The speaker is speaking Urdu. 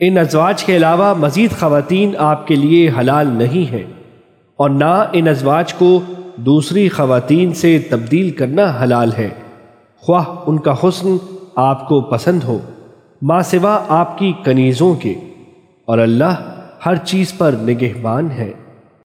ان ازواج کے علاوہ مزید خواتین آپ کے لیے حلال نہیں ہیں اور نہ ان ازواج کو دوسری خواتین سے تبدیل کرنا حلال ہے۔ خواہ ان کا حسن آپ کو پسند ہو ماں سوا آپ کی کنیزوں کے۔ اور اللہ ہر چیز پر نگہبان ہے۔